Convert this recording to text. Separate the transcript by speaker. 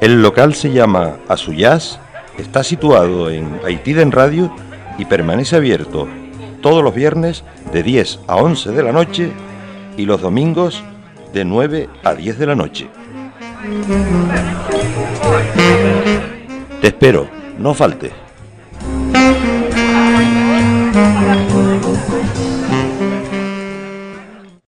Speaker 1: El local se llama Azuyaz, está situado en Haití en Radio y permanece abierto todos los viernes de 10 a 11 de la noche y los domingos de 9 a 10 de la noche. Te espero, no faltes.